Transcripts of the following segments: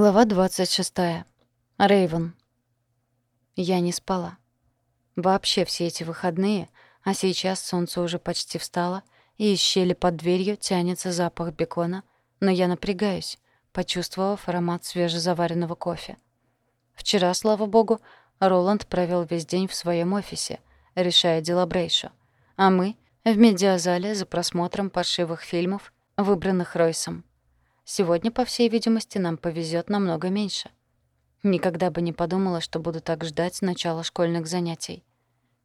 Глава 26. Рейвен. Я не спала. Вообще все эти выходные, а сейчас солнце уже почти встало, и из щели под дверью тянется запах бекона, но я напрягаюсь, почувствовав аромат свежезаваренного кофе. Вчера, слава богу, Роланд провел весь день в своем офисе, решая дела Брейша, а мы — в медиазале за просмотром паршивых фильмов, выбранных Ройсом. Сегодня, по всей видимости, нам повезет намного меньше. Никогда бы не подумала, что буду так ждать начала школьных занятий.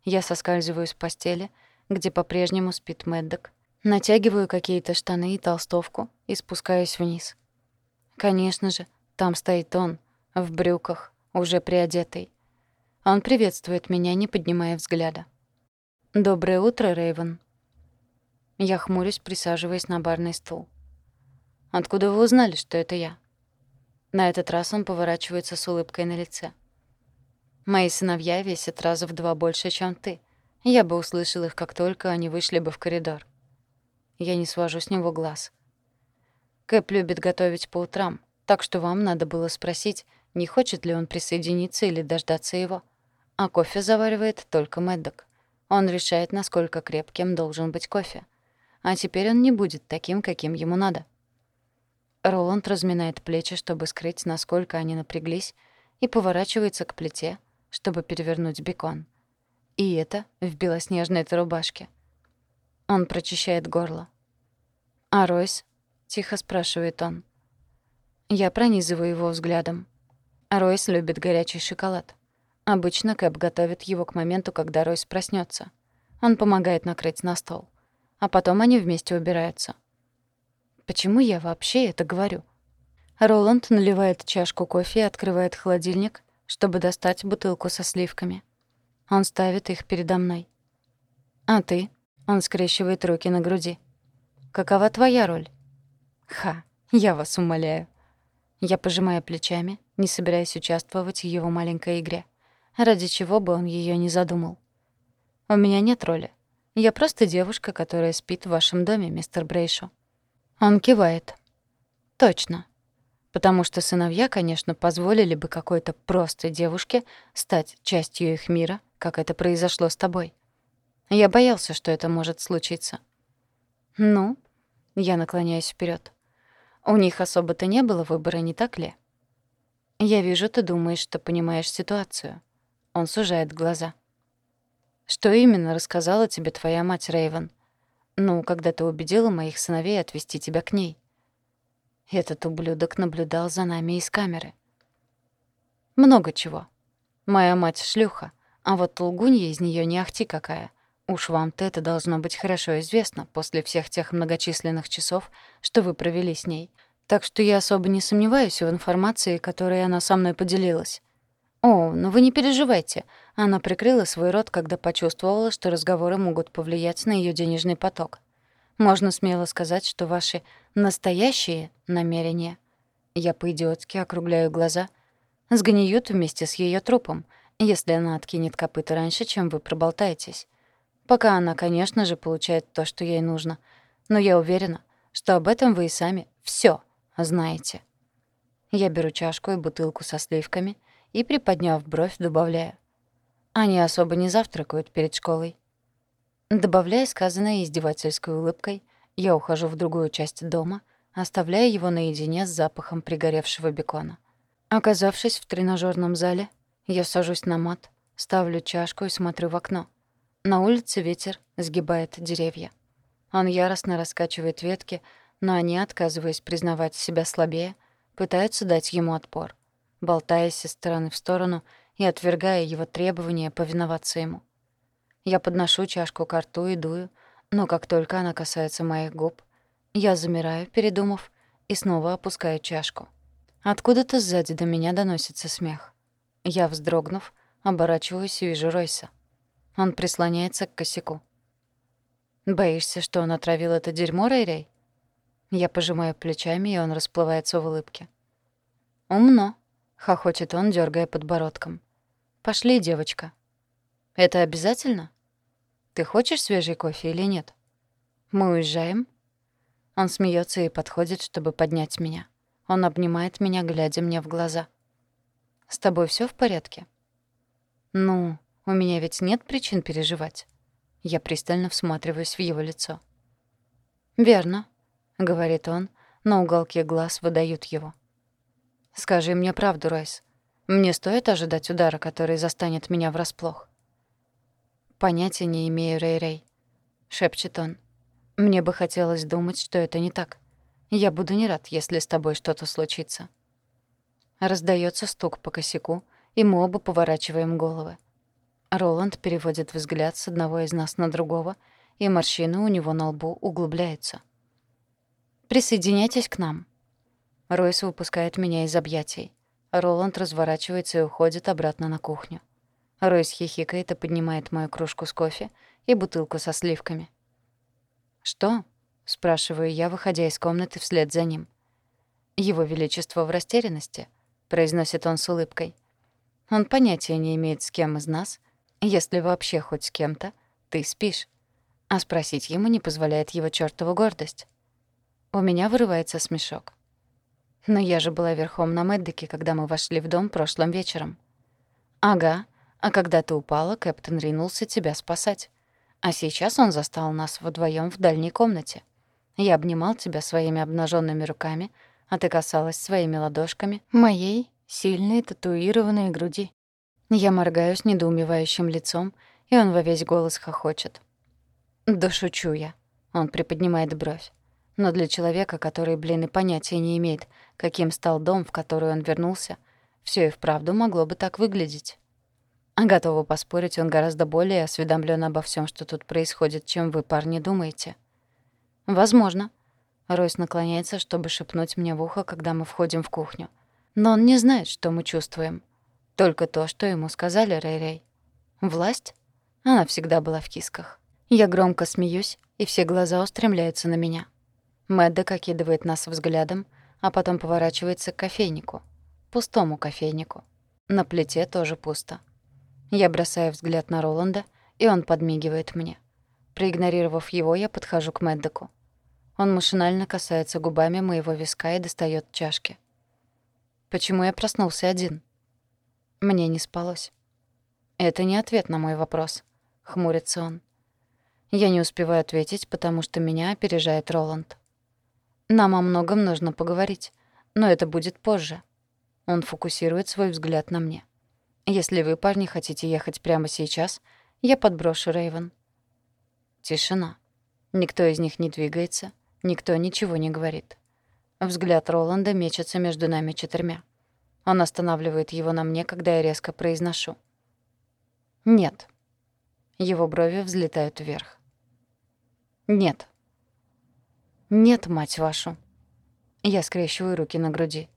Я соскальзываю с постели, где по-прежнему спит Мэддок, натягиваю какие-то штаны и толстовку и спускаюсь вниз. Конечно же, там стоит он, в брюках, уже приодетый. Он приветствует меня, не поднимая взгляда. «Доброе утро, Рейвен». Я хмурюсь, присаживаясь на барный стул. Откуда вы узнали, что это я?» На этот раз он поворачивается с улыбкой на лице. «Мои сыновья весят раза в два больше, чем ты. Я бы услышал их, как только они вышли бы в коридор. Я не свожу с него глаз. Кэп любит готовить по утрам, так что вам надо было спросить, не хочет ли он присоединиться или дождаться его. А кофе заваривает только Мэддок. Он решает, насколько крепким должен быть кофе. А теперь он не будет таким, каким ему надо. Роланд разминает плечи, чтобы скрыть, насколько они напряглись, и поворачивается к плите, чтобы перевернуть бекон. И это в белоснежной-то рубашке. Он прочищает горло. «А Ройс?» — тихо спрашивает он. Я пронизываю его взглядом. Ройс любит горячий шоколад. Обычно Кэп готовит его к моменту, когда Ройс проснется. Он помогает накрыть на стол. А потом они вместе убираются. Почему я вообще это говорю? Роланд наливает чашку кофе и открывает холодильник, чтобы достать бутылку со сливками. Он ставит их передо мной. «А ты?» — он скрещивает руки на груди. «Какова твоя роль?» «Ха, я вас умоляю». Я пожимаю плечами, не собираясь участвовать в его маленькой игре. Ради чего бы он ее не задумал. «У меня нет роли. Я просто девушка, которая спит в вашем доме, мистер Брейшо». Он кивает. Точно. Потому что сыновья, конечно, позволили бы какой-то простой девушке стать частью их мира, как это произошло с тобой. Я боялся, что это может случиться. Ну, я наклоняюсь вперед. У них особо-то не было выбора, не так ли? Я вижу, ты думаешь, что понимаешь ситуацию. Он сужает глаза. Что именно рассказала тебе твоя мать, Рейвен? Ну, когда ты убедила моих сыновей отвезти тебя к ней. Этот ублюдок наблюдал за нами из камеры. Много чего. Моя мать шлюха, а вот лгунья из нее не ахти какая. Уж вам-то это должно быть хорошо известно после всех тех многочисленных часов, что вы провели с ней. Так что я особо не сомневаюсь в информации, которой она со мной поделилась. О, ну вы не переживайте. Она прикрыла свой рот, когда почувствовала, что разговоры могут повлиять на ее денежный поток. Можно смело сказать, что ваши настоящие намерения, я по-идиотски округляю глаза, сгниют вместе с ее трупом, если она откинет копыта раньше, чем вы проболтаетесь. Пока она, конечно же, получает то, что ей нужно. Но я уверена, что об этом вы и сами все знаете. Я беру чашку и бутылку со сливками и, приподняв бровь, добавляю. Они особо не завтракают перед школой. Добавляя сказанное издевательской улыбкой, я ухожу в другую часть дома, оставляя его наедине с запахом пригоревшего бекона. Оказавшись в тренажерном зале, я сажусь на мат, ставлю чашку и смотрю в окно. На улице ветер сгибает деревья. Он яростно раскачивает ветки, но они, отказываясь признавать себя слабее, пытаются дать ему отпор. Болтаясь из стороны в сторону — и отвергая его требование повиноваться ему. Я подношу чашку к рту и дую, но как только она касается моих губ, я замираю, передумав, и снова опускаю чашку. Откуда-то сзади до меня доносится смех. Я, вздрогнув, оборачиваюсь и вижу Ройса. Он прислоняется к косяку. «Боишься, что он отравил это дерьмо, Рэй-Рэй?» Я пожимаю плечами, и он расплывается в улыбке. «Умно», — хохочет он, дергая подбородком. «Пошли, девочка». «Это обязательно? Ты хочешь свежий кофе или нет?» «Мы уезжаем?» Он смеется и подходит, чтобы поднять меня. Он обнимает меня, глядя мне в глаза. «С тобой все в порядке?» «Ну, у меня ведь нет причин переживать». Я пристально всматриваюсь в его лицо. «Верно», — говорит он, но уголки глаз выдают его. «Скажи мне правду, Ройс. Мне стоит ожидать удара, который застанет меня врасплох?» «Понятия не имею, Рэй-Рэй», — шепчет он. «Мне бы хотелось думать, что это не так. Я буду не рад, если с тобой что-то случится». Раздается стук по косяку, и мы оба поворачиваем головы. Роланд переводит взгляд с одного из нас на другого, и морщины у него на лбу углубляются. «Присоединяйтесь к нам». Ройс выпускает меня из объятий. Роланд разворачивается и уходит обратно на кухню. Ройс хихикает и поднимает мою кружку с кофе и бутылку со сливками. «Что?» — спрашиваю я, выходя из комнаты вслед за ним. «Его Величество в растерянности», — произносит он с улыбкой. «Он понятия не имеет, с кем из нас, если вообще хоть с кем-то, ты спишь. А спросить ему не позволяет его чёртова гордость. У меня вырывается смешок. Но я же была верхом на Мэддеке, когда мы вошли в дом прошлым вечером. Ага, а когда ты упала, Кэптон ринулся тебя спасать. А сейчас он застал нас вдвоем в дальней комнате. Я обнимал тебя своими обнаженными руками, а ты касалась своими ладошками моей сильной татуированной груди. Я моргаю с недоумевающим лицом, и он во весь голос хохочет. «Да шучу я». Он приподнимает бровь. Но для человека, который, блин, и понятия не имеет, каким стал дом, в который он вернулся, все и вправду могло бы так выглядеть. А готова поспорить, он гораздо более осведомлен обо всем, что тут происходит, чем вы, парни, думаете. Возможно. Ройс наклоняется, чтобы шепнуть мне в ухо, когда мы входим в кухню. Но он не знает, что мы чувствуем. Только то, что ему сказали Рэй-Рэй. Власть? Она всегда была в кисках. Я громко смеюсь, и все глаза устремляются на меня. Мэддок окидывает нас взглядом, а потом поворачивается к кофейнику. Пустому кофейнику. На плите тоже пусто. Я бросаю взгляд на Роланда, и он подмигивает мне. Проигнорировав его, я подхожу к Мэддоку. Он машинально касается губами моего виска и достает чашки. Почему я проснулся один? Мне не спалось. Это не ответ на мой вопрос. Хмурится он. Я не успеваю ответить, потому что меня опережает Роланд. Нам о многом нужно поговорить, но это будет позже. Он фокусирует свой взгляд на мне. Если вы, парни, хотите ехать прямо сейчас, я подброшу Рейвен. Тишина. Никто из них не двигается, никто ничего не говорит. Взгляд Роланда мечется между нами четырьмя. Он останавливает его на мне, когда я резко произношу. «Нет». Его брови взлетают вверх. «Нет». «Нет, мать вашу». Я скрещиваю руки на груди.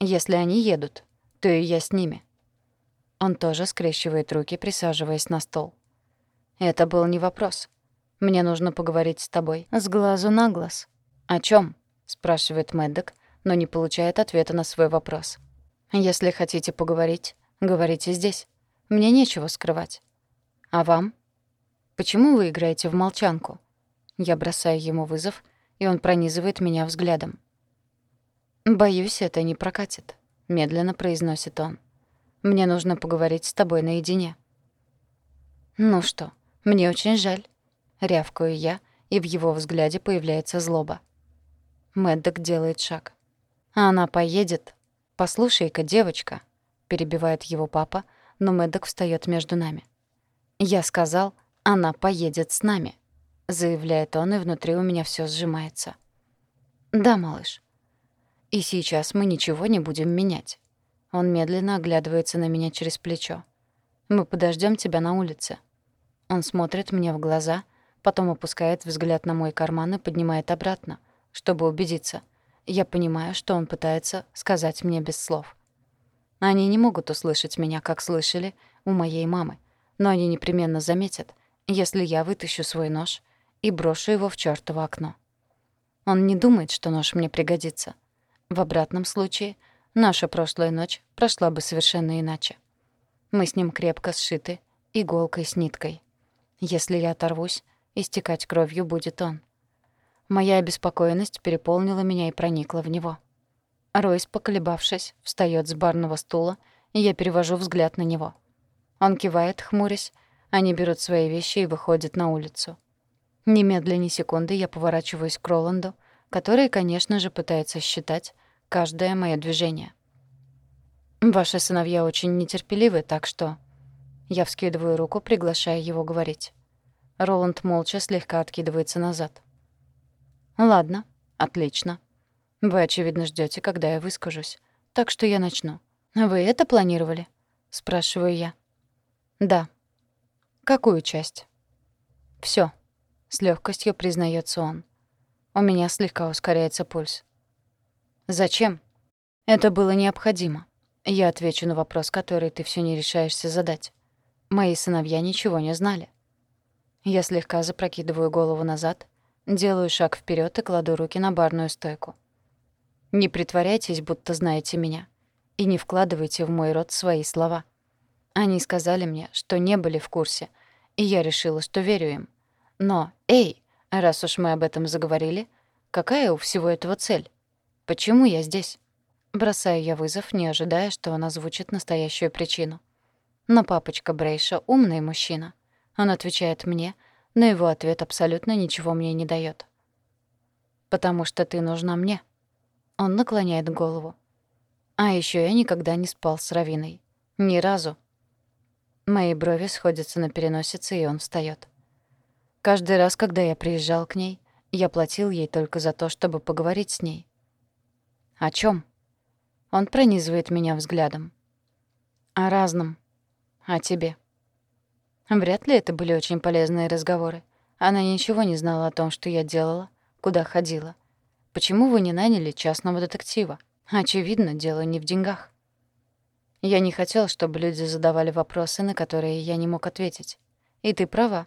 «Если они едут, то и я с ними». Он тоже скрещивает руки, присаживаясь на стол. «Это был не вопрос. Мне нужно поговорить с тобой. С глазу на глаз». «О чем? спрашивает Мэддок, но не получает ответа на свой вопрос. Если хотите поговорить, говорите здесь. Мне нечего скрывать. А вам? Почему вы играете в молчанку? Я бросаю ему вызов, и он пронизывает меня взглядом. Боюсь, это не прокатит, медленно произносит он. Мне нужно поговорить с тобой наедине. Ну что, мне очень жаль, рявкаю я, и в его взгляде появляется злоба. Мэддок делает шаг. Она поедет «Послушай-ка, девочка», — перебивает его папа, но Мэддок встаёт между нами. «Я сказал, она поедет с нами», — заявляет он, и внутри у меня всё сжимается. «Да, малыш». «И сейчас мы ничего не будем менять». Он медленно оглядывается на меня через плечо. «Мы подождём тебя на улице». Он смотрит мне в глаза, потом опускает взгляд на мой карман и поднимает обратно, чтобы убедиться. Я понимаю, что он пытается сказать мне без слов. Они не могут услышать меня, как слышали у моей мамы, но они непременно заметят, если я вытащу свой нож и брошу его в чёртово окно. Он не думает, что нож мне пригодится. В обратном случае наша прошлая ночь прошла бы совершенно иначе. Мы с ним крепко сшиты, иголкой с ниткой. Если я оторвусь, истекать кровью будет он. Моя обеспокоенность переполнила меня и проникла в него. Ройс, поколебавшись, встаёт с барного стула, и я перевожу взгляд на него. Он кивает, хмурясь, они берут свои вещи и выходят на улицу. Немедленно ни секунды я поворачиваюсь к Роланду, который, конечно же, пытается считать каждое моё движение. «Ваши сыновья очень нетерпеливы, так что...» Я вскидываю руку, приглашая его говорить. Роланд молча слегка откидывается назад. «Ладно, отлично. Вы, очевидно, ждете, когда я выскажусь. Так что я начну. Вы это планировали?» — спрашиваю я. «Да». «Какую часть?» Все. С легкостью признается он. У меня слегка ускоряется пульс. «Зачем?» «Это было необходимо. Я отвечу на вопрос, который ты все не решаешься задать. Мои сыновья ничего не знали. Я слегка запрокидываю голову назад, делаю шаг вперед и кладу руки на барную стойку. Не притворяйтесь, будто знаете меня, и не вкладывайте в мой рот свои слова. Они сказали мне, что не были в курсе, и я решила, что верю им. Но, эй, раз уж мы об этом заговорили, какая у всего этого цель? Почему я здесь? Бросаю я вызов, не ожидая, что он озвучит настоящую причину. Но папочка Брейша — умный мужчина. Он отвечает мне, но его ответ абсолютно ничего мне не даёт. «Потому что ты нужна мне». Он наклоняет голову. А ещё я никогда не спал с Равиной. Ни разу. Мои брови сходятся на переносице, и он встаёт. Каждый раз, когда я приезжал к ней, я платил ей только за то, чтобы поговорить с ней. О чём? Он пронизывает меня взглядом. О разном. А тебе? Вряд ли это были очень полезные разговоры. Она ничего не знала о том, что я делала, куда ходила. Почему вы не наняли частного детектива? Очевидно, дело не в деньгах. Я не хотел, чтобы люди задавали вопросы, на которые я не мог ответить. И ты права.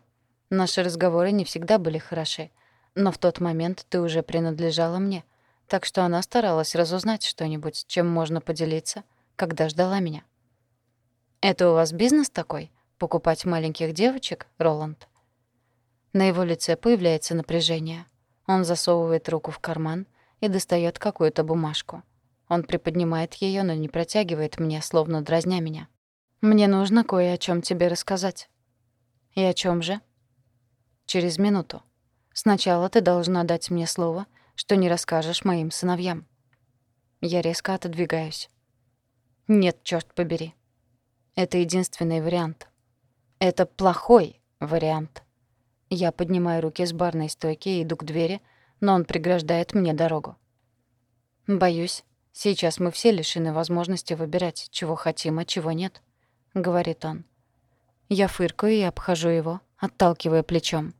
Наши разговоры не всегда были хороши. Но в тот момент ты уже принадлежала мне. Так что она старалась разузнать что-нибудь, чем можно поделиться, когда ждала меня. «Это у вас бизнес такой? Покупать маленьких девочек, Роланд?» На его лице появляется напряжение. Он засовывает руку в карман и достает какую-то бумажку. Он приподнимает ее, но не протягивает мне, словно дразня меня. «Мне нужно кое о чем тебе рассказать». «И о чем же?» «Через минуту. Сначала ты должна дать мне слово, что не расскажешь моим сыновьям». Я резко отодвигаюсь. «Нет, черт побери. Это единственный вариант. Это плохой вариант. Я поднимаю руки с барной стойки и иду к двери, но он преграждает мне дорогу. «Боюсь, сейчас мы все лишены возможности выбирать, чего хотим, а чего нет», — говорит он. Я фыркаю и обхожу его, отталкивая плечом.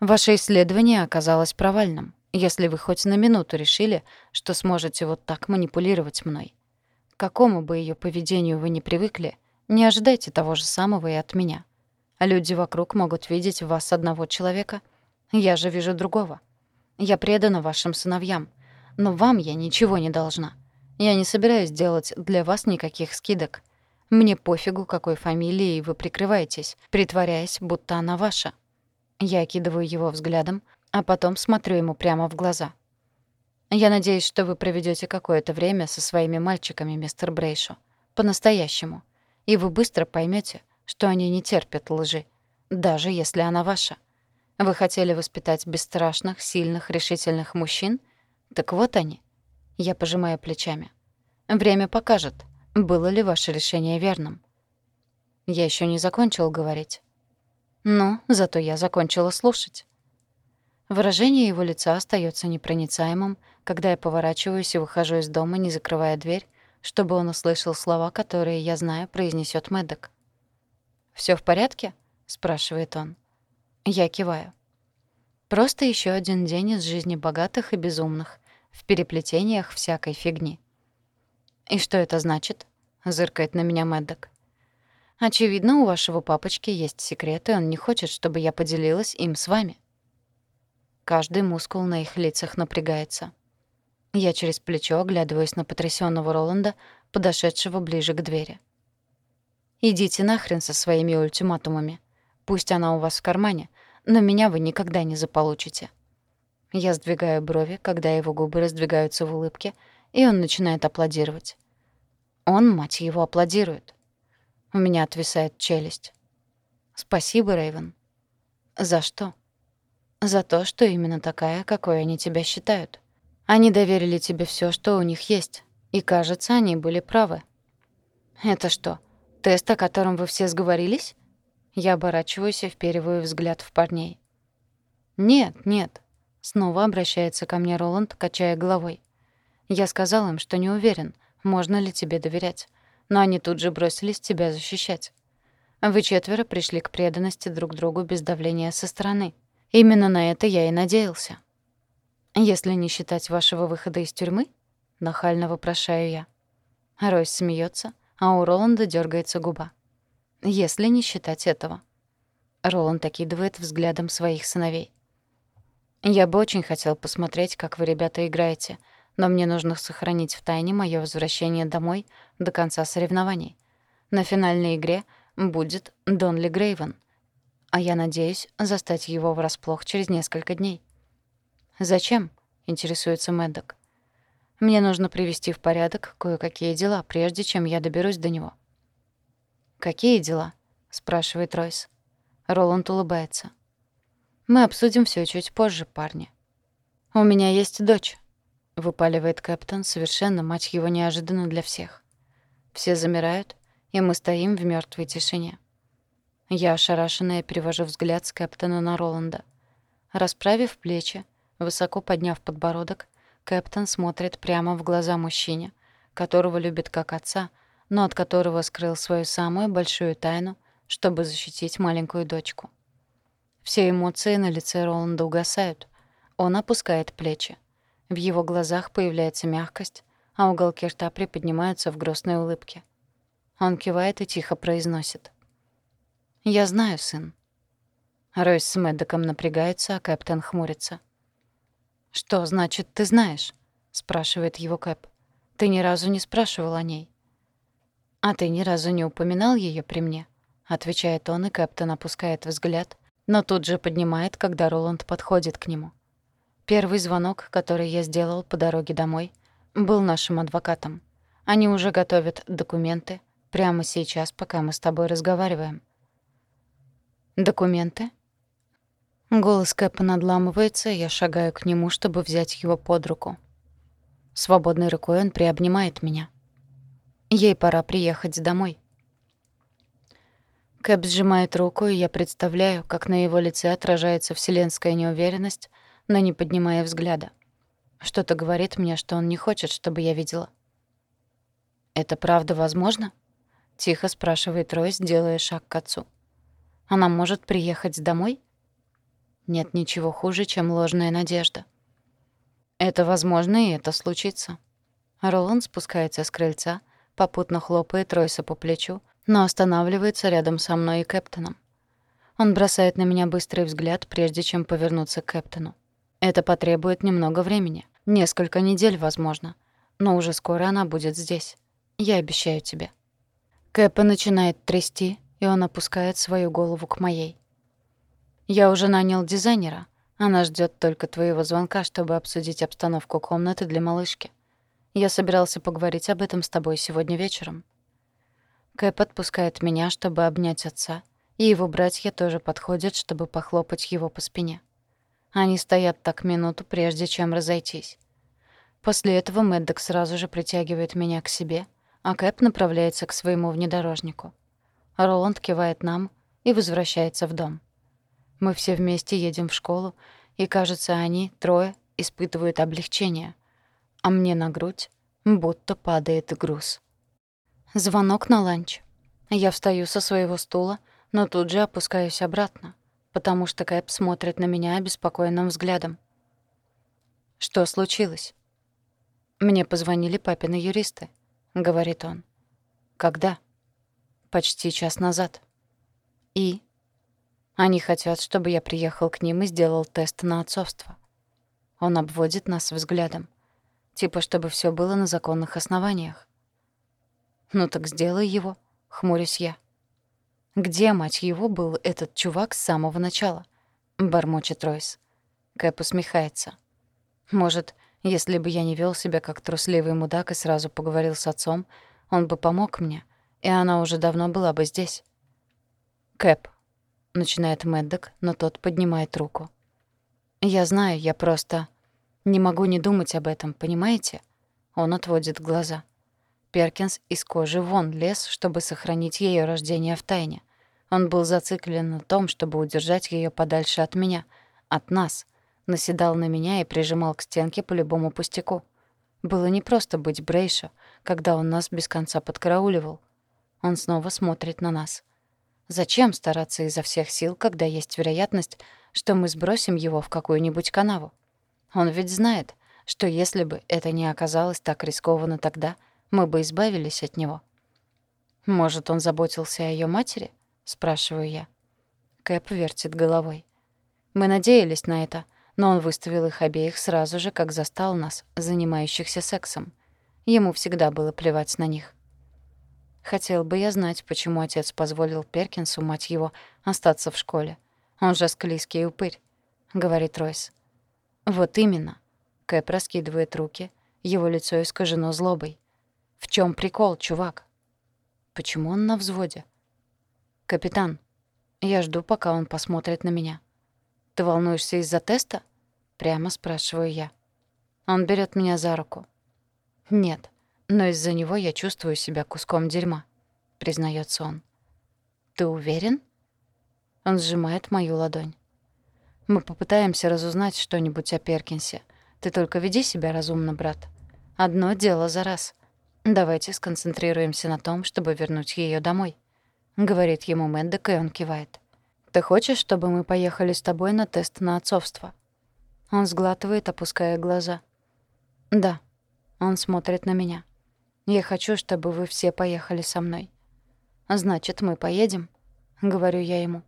«Ваше исследование оказалось провальным, если вы хоть на минуту решили, что сможете вот так манипулировать мной какому бы ее поведению вы ни привыкли, не ожидайте того же самого и от меня. Люди вокруг могут видеть в вас одного человека, я же вижу другого. Я предана вашим сыновьям, но вам я ничего не должна. Я не собираюсь делать для вас никаких скидок. Мне пофигу, какой фамилией вы прикрываетесь, притворяясь, будто она ваша. Я окидываю его взглядом, а потом смотрю ему прямо в глаза. Я надеюсь, что вы проведете какое-то время со своими мальчиками, мистер Брейшо. По-настоящему. И вы быстро поймете, что они не терпят лжи, даже если она ваша. Вы хотели воспитать бесстрашных, сильных, решительных мужчин? Так вот они. Я пожимаю плечами. Время покажет, было ли ваше решение верным. Я еще не закончил говорить. Ну, зато я закончила слушать. Выражение его лица остается непроницаемым, когда я поворачиваюсь и выхожу из дома, не закрывая дверь, чтобы он услышал слова, которые, я знаю, произнесет Мэддок. Все в порядке?» — спрашивает он. Я киваю. Просто еще один день из жизни богатых и безумных, в переплетениях всякой фигни. «И что это значит?» — зыркает на меня Мэддок. «Очевидно, у вашего папочки есть секреты, он не хочет, чтобы я поделилась им с вами». Каждый мускул на их лицах напрягается. Я через плечо оглядываюсь на потрясённого Роланда, подошедшего ближе к двери. «Идите нахрен со своими ультиматумами. Пусть она у вас в кармане, но меня вы никогда не заполучите». Я сдвигаю брови, когда его губы раздвигаются в улыбке, и он начинает аплодировать. Он, мать его, аплодирует. У меня отвисает челюсть. Спасибо, Рейвен. За что? За то, что именно такая, какой они тебя считают. Они доверили тебе все, что у них есть. И, кажется, они были правы. Это что, тест, о котором вы все сговорились? Я оборачиваюсь и впериваю взгляд в парней. Нет, нет. Снова обращается ко мне Роланд, качая головой. Я сказал им, что не уверен, можно ли тебе доверять. Но они тут же бросились тебя защищать. Вы четверо пришли к преданности друг другу без давления со стороны. Именно на это я и надеялся. Если не считать вашего выхода из тюрьмы, нахально вопрошаю я. Ройс смеется, а у Роланда дергается губа. Если не считать этого. Роланд окидывает взглядом своих сыновей. Я бы очень хотел посмотреть, как вы, ребята, играете, но мне нужно сохранить в тайне моё возвращение домой до конца соревнований. На финальной игре будет Донли Грейвен, а я надеюсь застать его врасплох через несколько дней. «Зачем?» — интересуется Мэддок. «Мне нужно привести в порядок кое-какие дела, прежде чем я доберусь до него». «Какие дела?» — спрашивает Ройс. Роланд улыбается. «Мы обсудим всё чуть позже, парни». «У меня есть дочь», — выпаливает Кэптон, совершенно, мать его, неожиданно для всех. Все замирают, и мы стоим в мёртвой тишине. Я, ошарашенная, перевожу взгляд с Кэптона на Роланда. Расправив плечи, высоко подняв подбородок, Кэптон смотрит прямо в глаза мужчине, которого любит как отца, но от которого скрыл свою самую большую тайну, чтобы защитить маленькую дочку. Все эмоции на лице Роланда угасают. Он опускает плечи. В его глазах появляется мягкость, а уголки рта приподнимаются в грустной улыбке. Он кивает и тихо произносит. «Я знаю, сын». Ройс с Мэддоком напрягается, а Кэптен хмурится. «Что значит «ты знаешь»?» — спрашивает его Кэп. «Ты ни разу не спрашивал о ней». «А ты ни разу не упоминал ее при мне?» — отвечает он, и Кэптен опускает взгляд, но тут же поднимает, когда Роланд подходит к нему. Первый звонок, который я сделал по дороге домой, был нашим адвокатом. Они уже готовят документы, Прямо сейчас, пока мы с тобой разговариваем. Документы? Голос Кэпа надламывается, я шагаю к нему, чтобы взять его под руку. Свободной рукой он приобнимает меня. Ей пора приехать домой. Кэп сжимает руку, и я представляю, как на его лице отражается вселенская неуверенность, но не поднимая взгляда. Что-то говорит мне, что он не хочет, чтобы я видела. «Это правда возможно?» Тихо спрашивает Ройс, делая шаг к отцу. Она может приехать домой? Нет ничего хуже, чем ложная надежда. Это возможно, и это случится. Роланд спускается с крыльца, попутно хлопает Ройса по плечу, но останавливается рядом со мной и Кэптоном. Он бросает на меня быстрый взгляд, прежде чем повернуться к Кэптону. Это потребует немного времени, несколько недель, возможно, но уже скоро она будет здесь. Я обещаю тебе. Кэпа начинает трясти, и он опускает свою голову к моей. «Я уже нанял дизайнера. Она ждет только твоего звонка, чтобы обсудить обстановку комнаты для малышки. Я собирался поговорить об этом с тобой сегодня вечером». Кэп отпускает меня, чтобы обнять отца, и его братья тоже подходят, чтобы похлопать его по спине. Они стоят так минуту, прежде чем разойтись. После этого Мэддок сразу же притягивает меня к себе — а Кэп направляется к своему внедорожнику. Роланд кивает нам и возвращается в дом. Мы все вместе едем в школу, и, кажется, они, трое, испытывают облегчение, а мне на грудь будто падает груз. Звонок на ланч. Я встаю со своего стула, но тут же опускаюсь обратно, потому что Кэп смотрит на меня обеспокоенным взглядом. Что случилось? Мне позвонили папины юристы. — говорит он. «Когда?» «Почти час назад». «И?» «Они хотят, чтобы я приехал к ним и сделал тест на отцовство». Он обводит нас взглядом. Типа, чтобы все было на законных основаниях. «Ну так сделай его», — хмурюсь я. «Где, мать его, был этот чувак с самого начала?» — бормочет Ройс. Кэп усмехается. «Может, Если бы я не вел себя как трусливый мудак и сразу поговорил с отцом, он бы помог мне, и она уже давно была бы здесь. «Кэп», — начинает Мэддок, но тот поднимает руку. «Я знаю, я просто... Не могу не думать об этом, понимаете?» Он отводит глаза. Перкинс из кожи вон лез, чтобы сохранить ее рождение в тайне. Он был зациклен на том, чтобы удержать ее подальше от меня, от нас, наседал на меня и прижимал к стенке по любому пустяку. Было непросто быть Брейша, когда он нас без конца подкарауливал. Он снова смотрит на нас. Зачем стараться изо всех сил, когда есть вероятность, что мы сбросим его в какую-нибудь канаву? Он ведь знает, что если бы это не оказалось так рискованно тогда, мы бы избавились от него. Может, он заботился о ее матери? Спрашиваю я. Кэп вертит головой. Мы надеялись на это, но он выставил их обеих сразу же, как застал нас, занимающихся сексом. Ему всегда было плевать на них. Хотел бы я знать, почему отец позволил Перкинсу, мать его, остаться в школе. Он же склизкий упырь, — говорит Ройс. Вот именно. Кэп раскидывает руки, его лицо искажено злобой. В чем прикол, чувак? Почему он на взводе? «Капитан, я жду, пока он посмотрит на меня». «Ты волнуешься из-за теста?» Прямо спрашиваю я. Он берет меня за руку. «Нет, но из-за него я чувствую себя куском дерьма», — признается он. «Ты уверен?» Он сжимает мою ладонь. «Мы попытаемся разузнать что-нибудь о Перкинсе. Ты только веди себя разумно, брат. Одно дело за раз. Давайте сконцентрируемся на том, чтобы вернуть ее домой». — говорит ему Мэддок, и он кивает. «Ты хочешь, чтобы мы поехали с тобой на тест на отцовство?» Он сглатывает, опуская глаза. «Да». Он смотрит на меня. «Я хочу, чтобы вы все поехали со мной». «Значит, мы поедем?» — говорю я ему.